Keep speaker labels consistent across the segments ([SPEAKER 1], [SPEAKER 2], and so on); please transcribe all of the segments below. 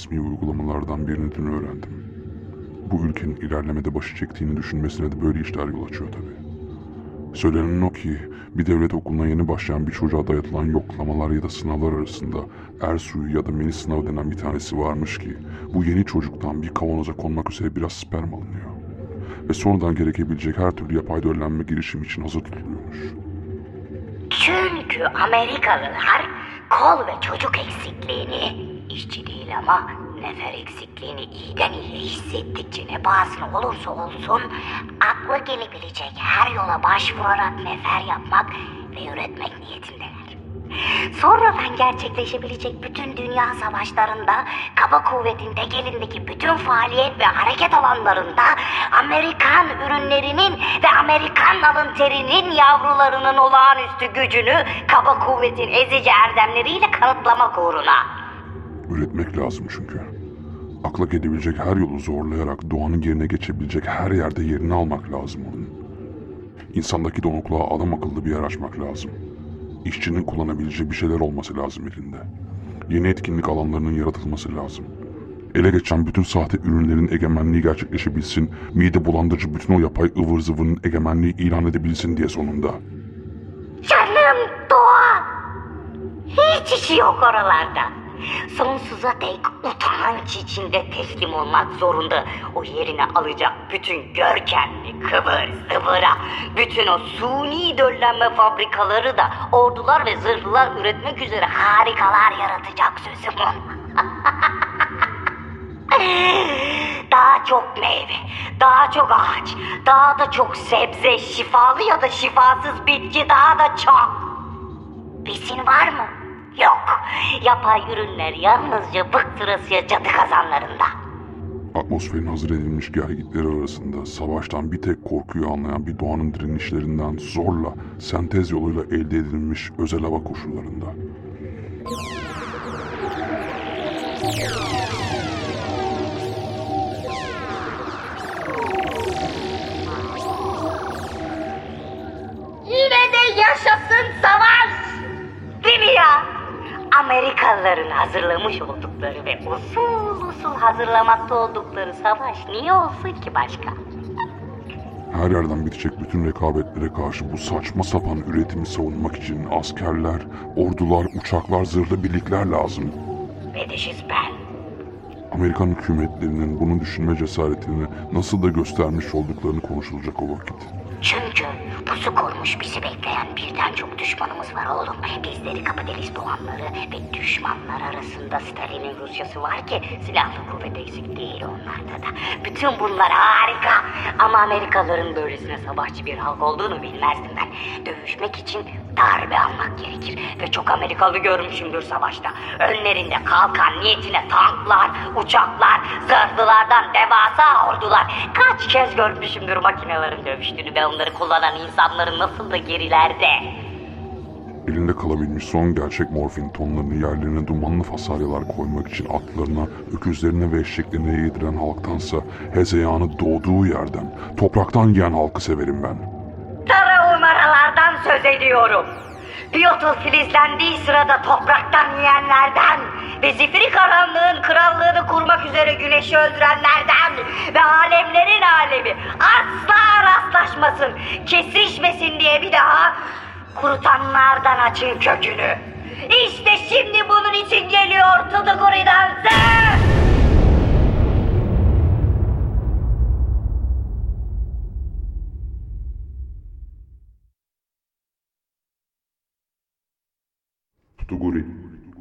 [SPEAKER 1] Resmi uygulamalardan birini dün öğrendim. Bu ülkenin ilerlemede başı çektiğini düşünmesine de böyle işler yol açıyor tabii. Söylenen o ki bir devlet okuluna yeni başlayan bir çocuğa dayatılan yoklamalar ya da sınavlar arasında Ersu'yu ya da Melis sınavı denen bir tanesi varmış ki bu yeni çocuktan bir kavanoza konmak üzere biraz sperm alınıyor. Ve sonradan gerekebilecek her türlü yapay döllenme girişimi için hazır tutuluyormuş.
[SPEAKER 2] Çünkü Amerikalılar kol ve çocuk eksikliğini, işçi değil ama nefer eksikliğini iyiden iyiye hissettikçe ne pahasına olursa olsun aklı gelebilecek her yola başvurarak nefer yapmak ve üretmek niyetindeler. Sonradan gerçekleşebilecek bütün dünya savaşlarında, kaba kuvvetin tekelindeki bütün faaliyet ve hareket alanlarında Amerikan ürünlerinin ve Amerikan alın terinin yavrularının olağanüstü gücünü kaba kuvvetin ezici erdemleriyle kanıtlamak uğruna.
[SPEAKER 1] Üretmek lazım çünkü. Akla gelebilecek her yolu zorlayarak doğanın yerine geçebilecek her yerde yerini almak lazım onun. İnsandaki donukluğa adam akıllı bir yer açmak lazım. İşçinin kullanabileceği bir şeyler olması lazım elinde. Yeni etkinlik alanlarının yaratılması lazım. Ele geçen bütün sahte ürünlerin egemenliği gerçekleşebilsin, mide bulandırıcı bütün o yapay ıvır zıvırın egemenliği ilan edebilsin diye sonunda.
[SPEAKER 2] Canım doğa. Hiç işi yok oralarda. Sonsuza dek utanç içinde teslim olmak zorunda. O yerine alacak bütün görkemli kıvır zıvıra, bütün o suni döllenme fabrikaları da ordular ve zırhlılar üretmek üzere harikalar yaratacak sözüm. Daha çok meyve, daha çok ağaç, daha da çok sebze, şifalı ya da şifasız bitki daha da çok. Besin var mı? Yok. Yapay ürünler yalnızca bıktırasıya cadı kazanlarında.
[SPEAKER 1] Atmosferin hazır edilmiş gelgitleri arasında savaştan bir tek korkuyu anlayan bir doğanın direnişlerinden zorla sentez yoluyla elde edilmiş özel hava koşullarında.
[SPEAKER 2] Amerikalıların hazırlamış oldukları ve usul usul hazırlamakta oldukları savaş niye olsun ki başka?
[SPEAKER 1] Her yerden bitecek bütün rekabetlere karşı bu saçma sapan üretimi savunmak için askerler, ordular, uçaklar, zırhlı birlikler lazım.
[SPEAKER 2] Ve ben.
[SPEAKER 1] Amerikan hükümetlerinin bunu düşünme cesaretini nasıl da göstermiş olduklarını konuşulacak o vakit.
[SPEAKER 2] Çünkü pusu kurmuş bizi bekleyen birden çok düşmanımız var oğlum. Bizleri kapitalist doğanları ve düşmanlar arasında Stalin'in Rusyası var ki silahlı kuvvet eksik değil onlarda da. Bütün bunlar harika. Ama Amerikalıların böylesine savaşçı bir halk olduğunu bilmezdim ben. Dövüşmek için darbe almak gerekir. Ve çok Amerikalı görmüşümdür savaşta. Önlerinde kalkan niyetine tanklar, uçaklar, zırhlılardan devasa ordular. Kaç kez görmüşümdür makinelerin dövüştüğünü ve onları kullanan insanların nasıl da gerilerde.
[SPEAKER 1] Elinde kalabilmiş son gerçek morfin tonlarını yerlerine dumanlı fasalyalar koymak için atlarına, öküzlerine ve eşeklerine yediren halktansa hezeyanı doğduğu yerden, topraktan yiyen halkı severim ben.
[SPEAKER 2] Ediyorum. Biyotl filizlendiği sırada topraktan yiyenlerden ve zifiri karanlığın krallığını kurmak üzere güneşi öldürenlerden ve alemlerin alemi asla rastlaşmasın, kesişmesin diye bir daha kurutanlardan açın kökünü. İşte şimdi bunun için geliyor Tuduguri'den
[SPEAKER 1] Tutuguri,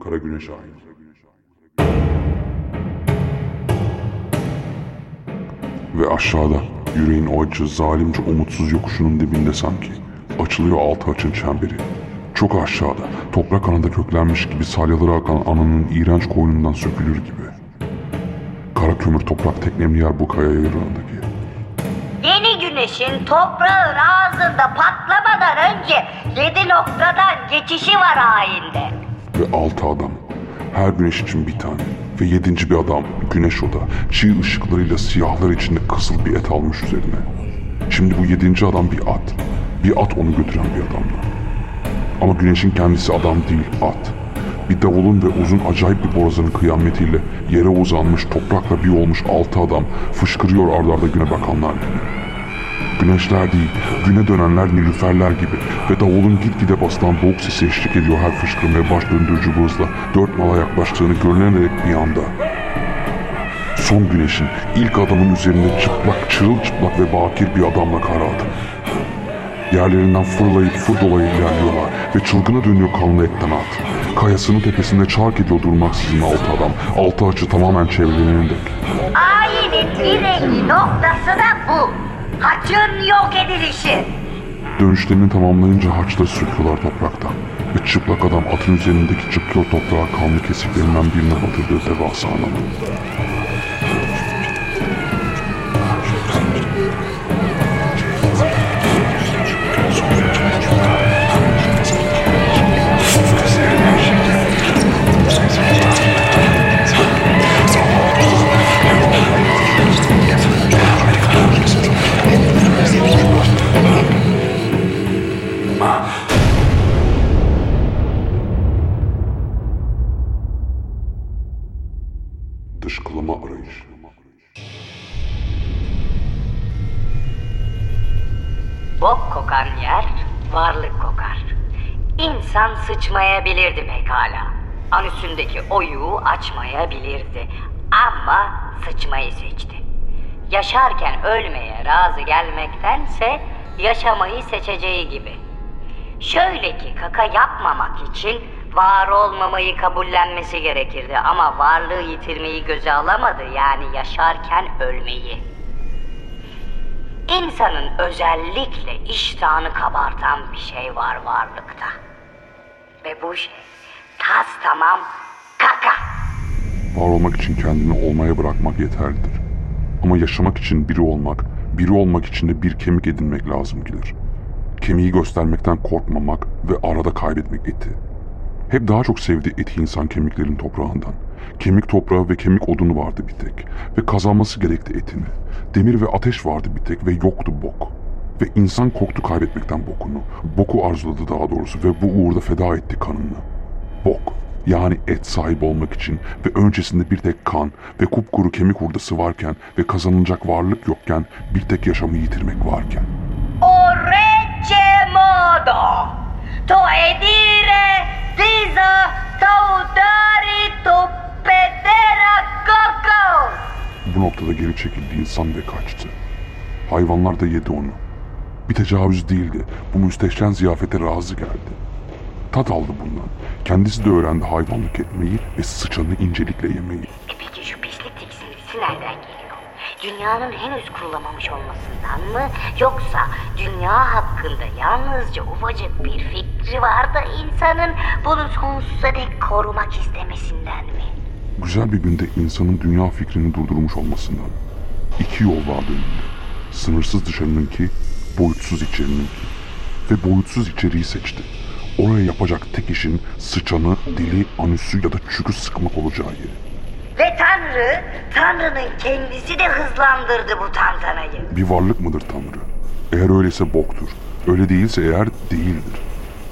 [SPEAKER 1] Kara Güneş'e ait. Ve aşağıda yüreğin o acı, zalimce umutsuz yokuşunun dibinde sanki açılıyor altı açın çemberi. Çok aşağıda toprak anında köklenmiş gibi salyaları akan ananın iğrenç koynundan sökülür gibi. Kara kömür toprak teknemli yer bu kaya yarığındaki.
[SPEAKER 2] Yeni güneşin toprağın ağzında patlamadan önce yedi noktadan geçişi var ayinde.
[SPEAKER 1] Altı adam. Her güneş için bir tane. Ve yedinci bir adam güneş oda. Çiğ ışıklarıyla siyahlar içinde kızıl bir et almış üzerine. Şimdi bu yedinci adam bir at. Bir at onu götüren bir adamdı. Ama güneşin kendisi adam değil at. Bir davulun ve uzun acayip bir borazanın kıyametiyle yere uzanmış toprakla bir olmuş altı adam fışkırıyor ardarda güne bakanlar gibi. Güneşler değil, güne dönenler nilüferler gibi ve davulun gitgide basılan boğuk sesi eşlik ediyor her fışkırmaya baş döndürücü bu hızla dört nala yaklaştığını görünerek bir anda. Son güneşin ilk adamın üzerinde çıplak, çırılçıplak ve bakir bir adamla kara. Yerlerinden fırlayıp fırdolayıp ilerliyorlar ve çılgına dönüyor kanlı etten at. Kayasının tepesinde çark ediyor durmaksızın altı adam. Altı açı tamamen çevrelerinin dek.
[SPEAKER 2] Ayinin direnci noktası da bu. Haçın yok edilişi.
[SPEAKER 1] Dönüşlerini tamamlayınca haçları söküyorlar topraktan. Ve çıplak adam atın üzerindeki çıplıyor toprağa kanlı kesiklerinden birine batırdığı devasa anamı.
[SPEAKER 2] Sıçmayabilirdi pekala. Anüsündeki oyuğu açmayabilirdi. Ama sıçmayı seçti. Yaşarken ölmeye razı gelmektense yaşamayı seçeceği gibi. Şöyle ki kaka yapmamak için var olmamayı kabullenmesi gerekirdi ama varlığı yitirmeyi göze alamadı yani yaşarken ölmeyi. İnsanın özellikle iştahını kabartan bir şey var varlıkta. Ve tas tamam kaka.
[SPEAKER 1] Var olmak için kendini olmaya bırakmak yeterlidir. Ama yaşamak için biri olmak, biri olmak için de bir kemik edinmek lazım gelir. Kemiği göstermekten korkmamak ve arada kaybetmek eti. Hep daha çok sevdiği eti insan kemiklerin toprağından. Kemik toprağı ve kemik odunu vardı bir tek. Ve kazanması gerekti etini. Demir ve ateş vardı bir tek ve yoktu bok. Ve insan korktu kaybetmekten bokunu. Boku arzuladı daha doğrusu ve bu uğurda feda etti kanını. Bok yani et sahibi olmak için ve öncesinde bir tek kan ve kupkuru kemik hurdası varken ve kazanılacak varlık yokken bir tek yaşamı yitirmek varken.
[SPEAKER 2] O regge modo to edire diso taudari tu pedera coco.
[SPEAKER 1] Bu noktada geri çekildi insan ve kaçtı. Hayvanlar da yedi onu. Bir tecavüz değildi. Bu müstehcen ziyafete razı geldi. Tat aldı bundan. Kendisi de öğrendi hayvanlık etmeyi ve sıçanı incelikle yemeyi.
[SPEAKER 2] Peki şu pislik tiksintisi nereden geliyor? Dünyanın henüz kurulamamış olmasından mı? Yoksa dünya hakkında yalnızca ufacık bir fikri var da insanın bunu sonsuza dek korumak istemesinden mi?
[SPEAKER 1] Güzel bir günde insanın dünya fikrini durdurmuş olmasından. İki yol vardı önünde. Sınırsız dışarınınki, boyutsuz içerininki. Ve boyutsuz içeriği seçti. Oraya yapacak tek işin sıçanı, dili, anüsü ya da çükü sıkmak olacağı yeri.
[SPEAKER 2] Ve Tanrı, Tanrı'nın kendisi de hızlandırdı bu tantanayı.
[SPEAKER 1] Bir varlık mıdır Tanrı? Eğer öyleyse boktur. Öyle değilse eğer değildir.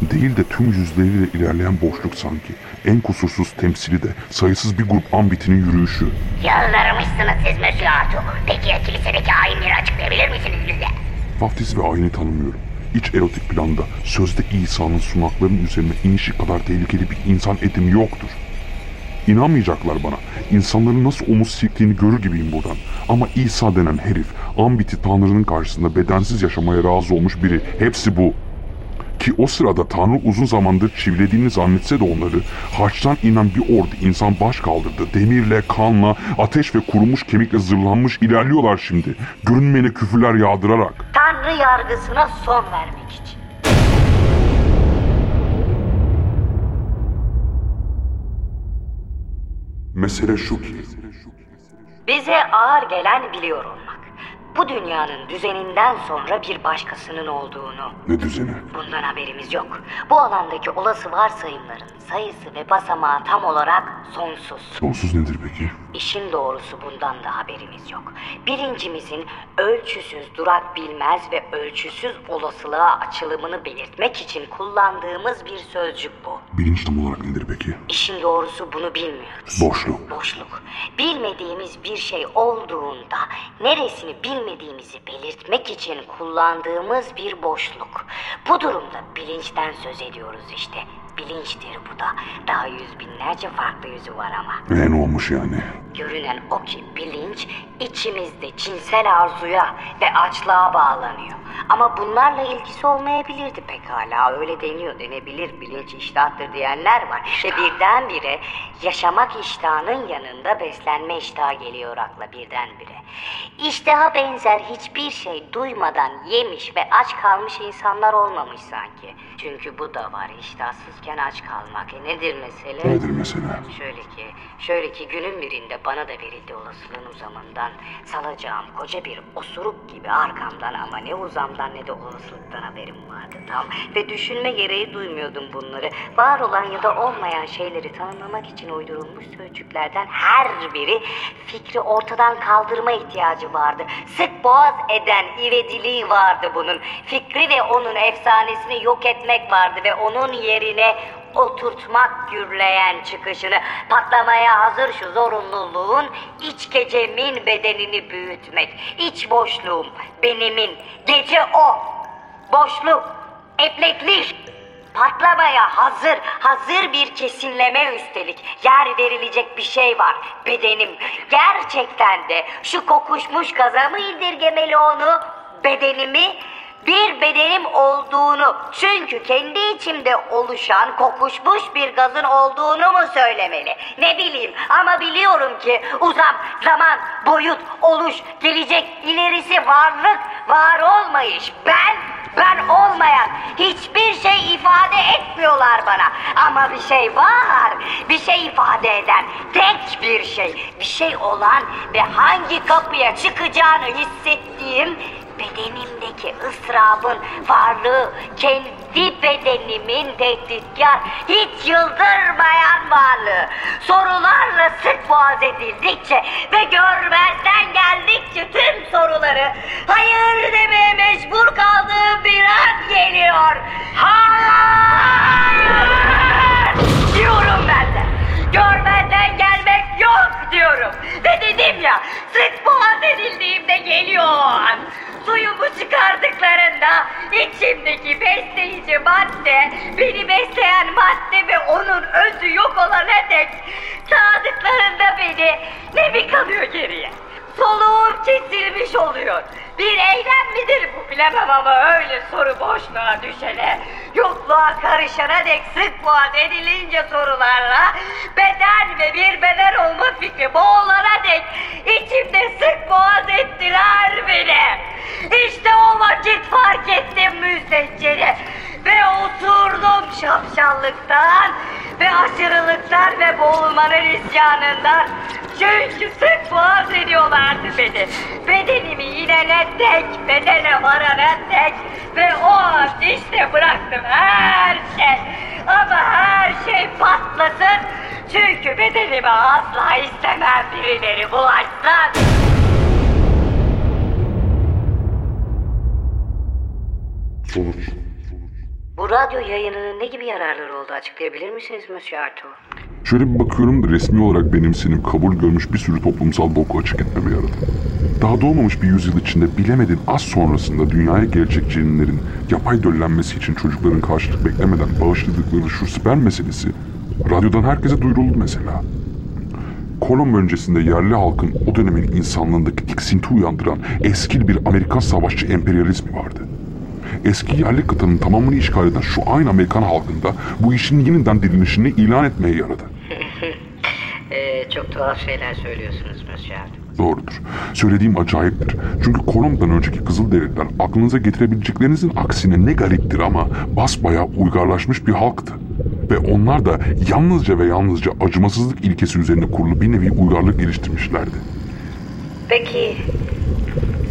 [SPEAKER 1] Değil de tüm yüzleriyle ilerleyen boşluk sanki. En kusursuz temsili de sayısız bir grup ambitinin yürüyüşü.
[SPEAKER 2] Yıldırmışsınız siz Monsieur Arthur. Peki ya kilisedeki ayinleri açıklayabilir misiniz bize?
[SPEAKER 1] Vaftiz ve ayini tanımıyorum. İç erotik planda sözde İsa'nın sunaklarının üzerine inişi kadar tehlikeli bir insan edimi yoktur. İnanmayacaklar bana. İnsanların nasıl omuz silktiğini görür gibiyim buradan. Ama İsa denen herif, ambiti Tanrı'nın karşısında bedensiz yaşamaya razı olmuş biri. Hepsi bu. Ki o sırada Tanrı uzun zamandır çivilediğini zannetse de onları harçtan inen bir ordu insan baş kaldırdı. Demirle, kanla, ateş ve kurumuş kemikle zırlanmış ilerliyorlar şimdi. Görünmeyene küfürler yağdırarak.
[SPEAKER 2] Tanrı yargısına son vermek için.
[SPEAKER 1] Mesele şu ki
[SPEAKER 2] Bize ağır gelen biliyor olmak. Bu dünyanın düzeninden sonra bir başkasının olduğunu.
[SPEAKER 1] ne düzeni?
[SPEAKER 2] Bundan haberimiz yok. Bu alandaki olası varsayımların sayısı ve basamağı tam olarak sonsuz.
[SPEAKER 1] Sonsuz nedir peki?
[SPEAKER 2] İşin doğrusu bundan da haberimiz yok. Bilincimizin ölçüsüz durak bilmez ve ölçüsüz olasılığa açılımını belirtmek için kullandığımız bir sözcük bu.
[SPEAKER 1] Bilinç tam olarak nedir peki?
[SPEAKER 2] İşin doğrusu bunu bilmiyoruz.
[SPEAKER 1] Boşluk.
[SPEAKER 2] Boşluk. Bilmediğimiz bir şey olduğunda neresini bilmediğimizi belirtmek için kullandığımız bir boşluk. Bu durumda bilinçten söz ediyoruz işte. Bilinçtir bu da. Daha yüz binlerce farklı yüzü var ama.
[SPEAKER 1] Ne olmuş yani?
[SPEAKER 2] Görünen o ki bilinç içimizde cinsel arzuya ve açlığa bağlanıyor. Ama bunlarla ilgisi olmayabilirdi pekala. Öyle deniyor, denebilir. Bilinç iştahtır diyenler var. Ve birdenbire yaşamak iştahının yanında beslenme iştahı geliyor akla birdenbire. İştaha benzer hiçbir şey duymadan yemiş ve aç kalmış insanlar olmamış sanki. Çünkü bu da var iştahsızken aç kalmak. E nedir mesele?
[SPEAKER 1] Nedir mesela?
[SPEAKER 2] Şöyle ki, şöyle ki günün birinde bana da verildi olasılığın uzamından salacağım koca bir osuruk gibi arkamdan ama ne uzamdan ne de olasılıktan haberim vardı tam. Ve düşünme gereği duymuyordum bunları. Var olan ya da olmayan şeyleri tanımlamak için uydurulmuş sözcüklerden her biri fikri ortadan kaldırma ihtiyacı vardı. Sık boğaz eden ivediliği vardı bunun. Fikri ve onun efsanesini yok etmek vardı ve onun yerine oturtmak gürleyen çıkışını patlamaya hazır şu zorunluluğun iç gecemin bedenini büyütmek. İç boşluğum benimin gece o. Boşluk epleklik patlamaya hazır hazır bir kesinleme üstelik. Yer verilecek bir şey var bedenim. Gerçekten de şu kokuşmuş gaza mı indirgemeli onu bedenimi bir bedenim olduğunu çünkü kendi içimde oluşan kokuşmuş bir gazın olduğunu mu söylemeli? Ne bileyim ama biliyorum ki uzam, zaman, boyut, oluş, gelecek, ilerisi, varlık, var olmayış. Ben, ben olmayan hiçbir şey ifade etmiyorlar bana. Ama bir şey var, bir şey ifade eden tek bir şey, bir şey olan ve hangi kapıya çıkacağını hissettiğim bedenimdeki ıstırabın varlığı kendi bedenimin tehditkar hiç yıldırmayan varlığı sorularla sık boğaz edildikçe ve görmezden geldikçe tüm soruları hayır demeye mecbur kaldığım bir an geliyor. Hayır! İçimdeki besleyici madde, beni besleyen madde ve onun özü yok olana dek sağdıklarında beni ne mi kalıyor geriye? Soluğum kesilmiş oluyor. Bir eylem midir bu bilemem ama öyle soru boşluğa düşene, yokluğa karışana dek sık boğaz edilince sorularla beden ve bir beden olma fikri boğulana dek içimde sık boğaz ettiler beni. İşte o vakit fark ettim müstehceni. Ve oturdum şapşallıktan ve aşırılıktan ve boğulmanın isyanından. Çünkü sık boğaz ediyorlardı beni. Bedenimi inene dek, bedene varana dek. Ve o an işte bıraktım her şey. Ama her şey patlasın. Çünkü bedenime asla istemem birileri bulaşsın.
[SPEAKER 1] Sonuç.
[SPEAKER 2] Bu radyo yayınının ne gibi yararları oldu açıklayabilir misiniz Monsieur Arthur?
[SPEAKER 1] Şöyle bir bakıyorum da resmi olarak benimsenip kabul görmüş bir sürü toplumsal boku açık etmeme yaradı. Daha doğmamış bir yüzyıl içinde bilemedin az sonrasında dünyaya gelecek cinlerin yapay döllenmesi için çocukların karşılık beklemeden bağışladıkları şu sperm meselesi radyodan herkese duyuruldu mesela. Kolon öncesinde yerli halkın o dönemin insanlığındaki tiksinti uyandıran eski bir Amerikan savaşçı emperyalizmi vardı. Eski yerli kıtanın tamamını işgal eden şu aynı Amerikan halkında bu işin yeniden dirilişini ilan etmeye yaradı.
[SPEAKER 2] Çok tuhaf şeyler söylüyorsunuz Arthur.
[SPEAKER 1] Doğrudur. Söylediğim acayiptir. Çünkü Kolom'dan önceki Kızılderililer aklınıza getirebileceklerinizin aksine ne gariptir ama basbayağı uygarlaşmış bir halktı. Ve onlar da yalnızca ve yalnızca acımasızlık ilkesi üzerine kurulu bir nevi uygarlık geliştirmişlerdi.
[SPEAKER 2] Peki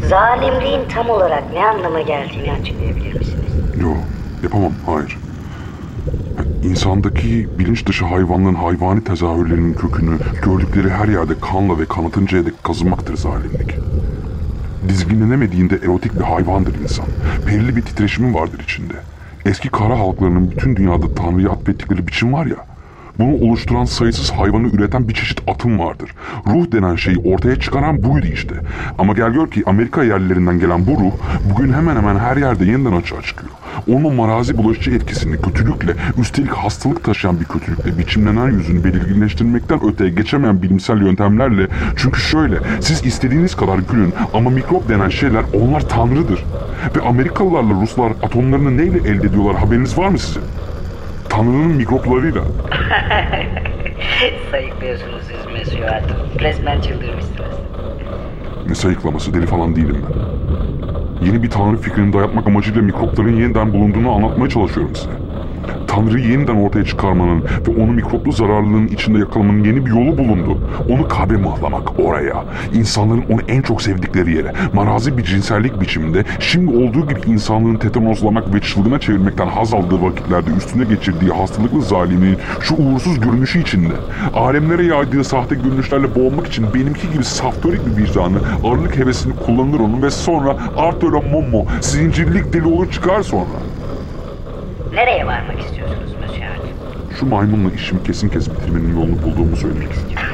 [SPEAKER 2] zalimliğin tam olarak ne anlama geldiğini açıklayabilir misiniz?
[SPEAKER 1] Yo, yapamam, hayır. İnsandaki bilinç dışı hayvanlığın hayvani tezahürlerinin kökünü gördükleri her yerde kanla ve kanıtıncaya dek kazınmaktır zalimlik. Dizginlenemediğinde erotik bir hayvandır insan. Perili bir titreşimi vardır içinde. Eski kara halklarının bütün dünyada Tanrı'ya atfettikleri biçim var ya, bunu oluşturan sayısız hayvanı üreten bir çeşit atım vardır. Ruh denen şeyi ortaya çıkaran buydu işte. Ama gel gör ki Amerika yerlilerinden gelen bu ruh bugün hemen hemen her yerde yeniden açığa çıkıyor. Onun marazi bulaşıcı etkisini kötülükle, üstelik hastalık taşıyan bir kötülükle biçimlenen yüzünü belirginleştirmekten öteye geçemeyen bilimsel yöntemlerle çünkü şöyle, siz istediğiniz kadar gülün ama mikrop denen şeyler onlar tanrıdır. Ve Amerikalılarla Ruslar atomlarını neyle elde ediyorlar haberiniz var mı sizin? Tanrı'nın mikroplarıyla.
[SPEAKER 2] Sayıklıyorsunuz siz Arthur. Resmen çıldırmışsınız.
[SPEAKER 1] Ne sayıklaması deli falan değilim ben. Yeni bir tanrı fikrini dayatmak amacıyla mikropların yeniden bulunduğunu anlatmaya çalışıyorum size. Tanrı'yı yeniden ortaya çıkarmanın ve onu mikroplu zararlılığın içinde yakalamanın yeni bir yolu bulundu. Onu kabe mıhlamak oraya, insanların onu en çok sevdikleri yere, marazi bir cinsellik biçiminde şimdi olduğu gibi insanlığın tetanozlamak ve çılgına çevirmekten haz aldığı vakitlerde üstüne geçirdiği hastalıklı zalimliğin şu uğursuz görünüşü içinde, alemlere yaydığı sahte görünüşlerle boğmak için benimki gibi saftorik bir vicdanı, ağırlık hevesini kullanır onun ve sonra Arthur'a Momo, zincirlik deli olur çıkar sonra.
[SPEAKER 2] Nereye varmak istiyorsunuz Arthur?
[SPEAKER 1] Şu maymunla işimi kesin kes bitirmenin yolunu bulduğumu söylemek istiyorum.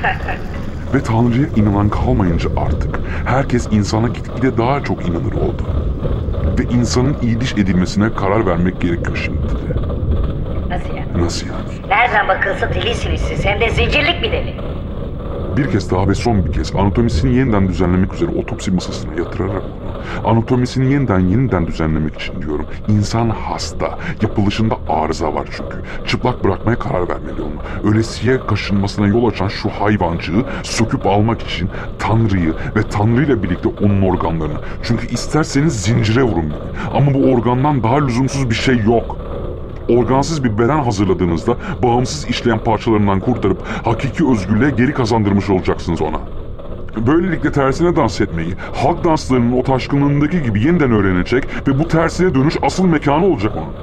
[SPEAKER 1] Ve Tanrı'ya inanan kalmayınca artık herkes insana gitgide daha çok inanır oldu. Ve insanın iyiliş edilmesine karar vermek gerekiyor şimdi de.
[SPEAKER 2] Nasıl yani?
[SPEAKER 1] Nasıl yani?
[SPEAKER 2] Nereden bakılsa delisiniz siz. Hem de zincirlik bir deli.
[SPEAKER 1] Bir kez daha ve son bir kez anatomisini yeniden düzenlemek üzere otopsi masasına yatırarak anatomisini yeniden yeniden düzenlemek için diyorum. İnsan hasta, yapılışında arıza var çünkü. Çıplak bırakmaya karar vermeli onu. Ölesiye kaşınmasına yol açan şu hayvancığı söküp almak için Tanrı'yı ve Tanrı ile birlikte onun organlarını. Çünkü isterseniz zincire vurun beni. Ama bu organdan daha lüzumsuz bir şey yok. Organsız bir beden hazırladığınızda bağımsız işleyen parçalarından kurtarıp hakiki özgürlüğe geri kazandırmış olacaksınız ona. Böylelikle tersine dans etmeyi, halk danslarının o taşkınlığındaki gibi yeniden öğrenecek ve bu tersine dönüş asıl mekanı olacak onun.